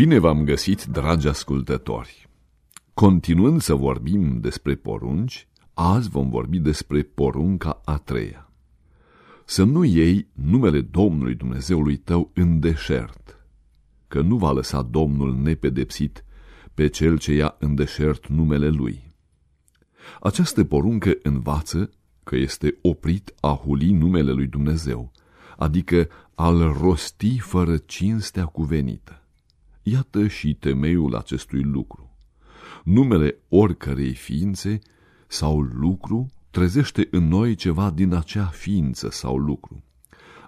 Bine v-am găsit, dragi ascultători! Continuând să vorbim despre porunci, azi vom vorbi despre porunca a treia. Să nu iei numele Domnului Dumnezeului tău în deșert, că nu va lăsa Domnul nepedepsit pe cel ce ia în deșert numele lui. Această poruncă învață că este oprit a huli numele lui Dumnezeu, adică al rosti fără cinstea cuvenită. Iată și temeiul acestui lucru. Numele oricărei ființe sau lucru trezește în noi ceva din acea ființă sau lucru.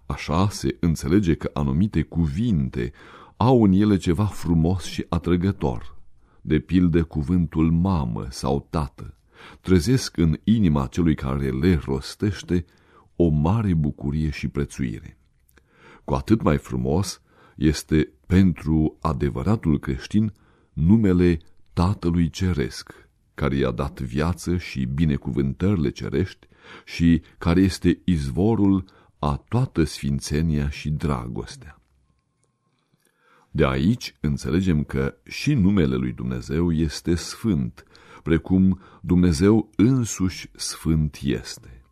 Așa se înțelege că anumite cuvinte au în ele ceva frumos și atrăgător, de pildă cuvântul mamă sau tată, trezesc în inima celui care le rostește o mare bucurie și prețuire. Cu atât mai frumos este pentru adevăratul creștin numele Tatălui Ceresc, care i-a dat viață și binecuvântările cerești și care este izvorul a toată sfințenia și dragostea. De aici înțelegem că și numele lui Dumnezeu este sfânt, precum Dumnezeu însuși sfânt este.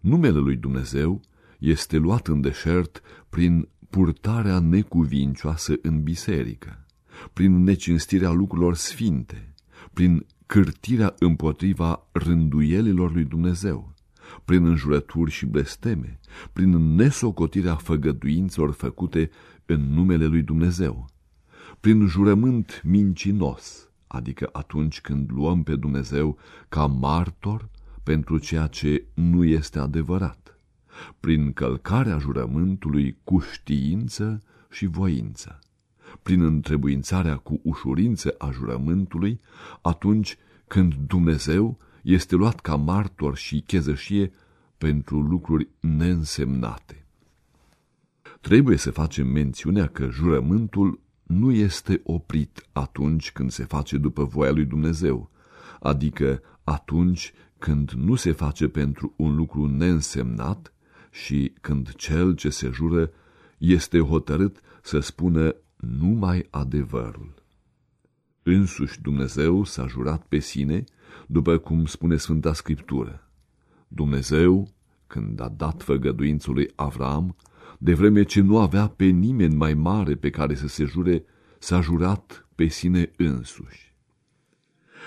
Numele lui Dumnezeu este luat în deșert prin purtarea necuvincioasă în biserică, prin necinstirea lucrurilor sfinte, prin cârtirea împotriva rânduielilor lui Dumnezeu, prin înjurături și blesteme, prin nesocotirea făgăduințelor făcute în numele lui Dumnezeu, prin jurământ mincinos, adică atunci când luăm pe Dumnezeu ca martor pentru ceea ce nu este adevărat prin călcarea jurământului cu știință și voință, prin întrebuințarea cu ușurință a jurământului, atunci când Dumnezeu este luat ca martor și chezășie pentru lucruri neînsemnate. Trebuie să facem mențiunea că jurământul nu este oprit atunci când se face după voia lui Dumnezeu, adică atunci când nu se face pentru un lucru neînsemnat, și când cel ce se jură este hotărât să spună numai adevărul. Însuși Dumnezeu s-a jurat pe sine, după cum spune Sfânta Scriptură. Dumnezeu, când a dat făgăduințul lui Avram, de vreme ce nu avea pe nimeni mai mare pe care să se jure, s-a jurat pe sine însuși.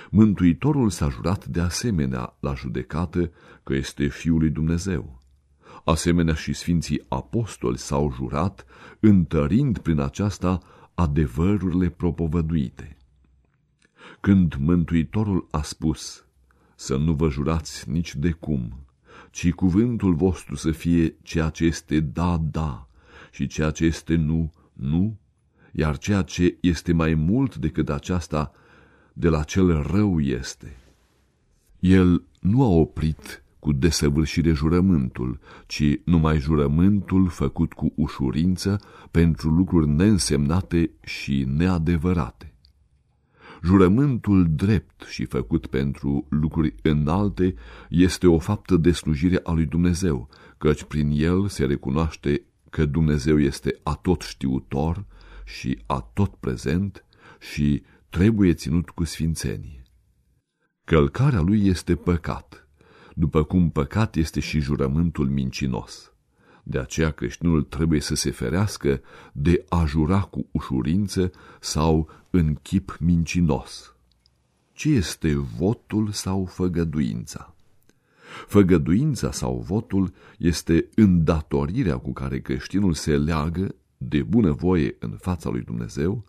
Mântuitorul s-a jurat de asemenea la judecată că este Fiul lui Dumnezeu. Asemenea și Sfinții Apostoli s-au jurat, întărind prin aceasta adevărurile propovăduite. Când Mântuitorul a spus, să nu vă jurați nici de cum, ci cuvântul vostru să fie ceea ce este da, da, și ceea ce este nu, nu, iar ceea ce este mai mult decât aceasta, de la cel rău este. El nu a oprit cu desăvârșire jurământul, ci numai jurământul făcut cu ușurință pentru lucruri neînsemnate și neadevărate. Jurământul drept și făcut pentru lucruri înalte este o faptă de slujire a lui Dumnezeu, căci prin el se recunoaște că Dumnezeu este atot știutor și atot prezent și trebuie ținut cu sfințenie. Călcarea lui este păcat după cum păcat este și jurământul mincinos. De aceea creștinul trebuie să se ferească de a jura cu ușurință sau în chip mincinos. Ce este votul sau făgăduința? Făgăduința sau votul este îndatorirea cu care creștinul se leagă de bunăvoie în fața lui Dumnezeu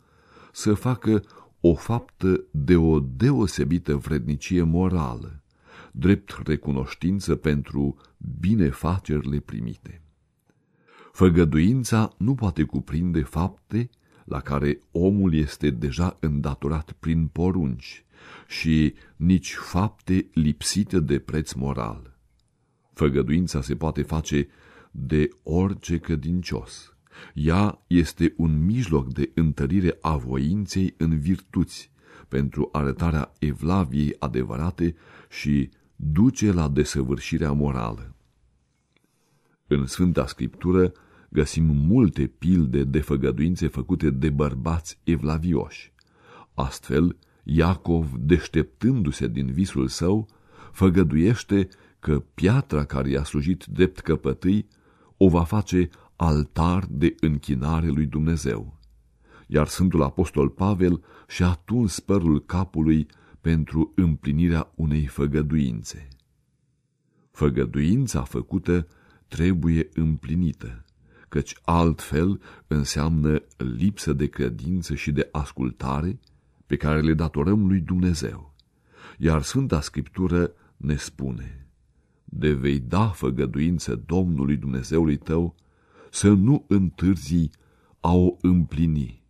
să facă o faptă de o deosebită vrednicie morală, drept recunoștință pentru binefacerile primite. Făgăduința nu poate cuprinde fapte la care omul este deja îndatorat prin porunci și nici fapte lipsite de preț moral. Făgăduința se poate face de orice cădincios. Ea este un mijloc de întărire a voinței în virtuți, pentru arătarea evlaviei adevărate și duce la desăvârșirea morală. În Sfânta Scriptură găsim multe pilde de făgăduințe făcute de bărbați evlavioși. Astfel, Iacov, deșteptându-se din visul său, făgăduiește că piatra care i-a slujit drept căpătâi o va face altar de închinare lui Dumnezeu. Iar Sfântul Apostol Pavel și-a tuns părul capului pentru împlinirea unei făgăduințe. Făgăduința făcută trebuie împlinită, căci altfel înseamnă lipsă de credință și de ascultare pe care le datorăm lui Dumnezeu. Iar Sfânta Scriptură ne spune, de vei da făgăduință Domnului Dumnezeului tău, să nu întârzi a o împlini,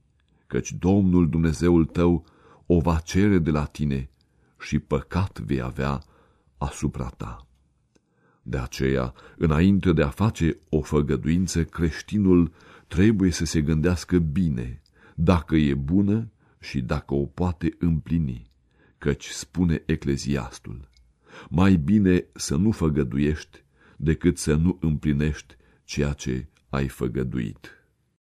căci Domnul Dumnezeul tău o va cere de la tine și păcat vei avea asupra ta. De aceea, înainte de a face o făgăduință, creștinul trebuie să se gândească bine dacă e bună și dacă o poate împlini, căci spune ecleziastul, mai bine să nu făgăduiești decât să nu împlinești ceea ce ai făgăduit.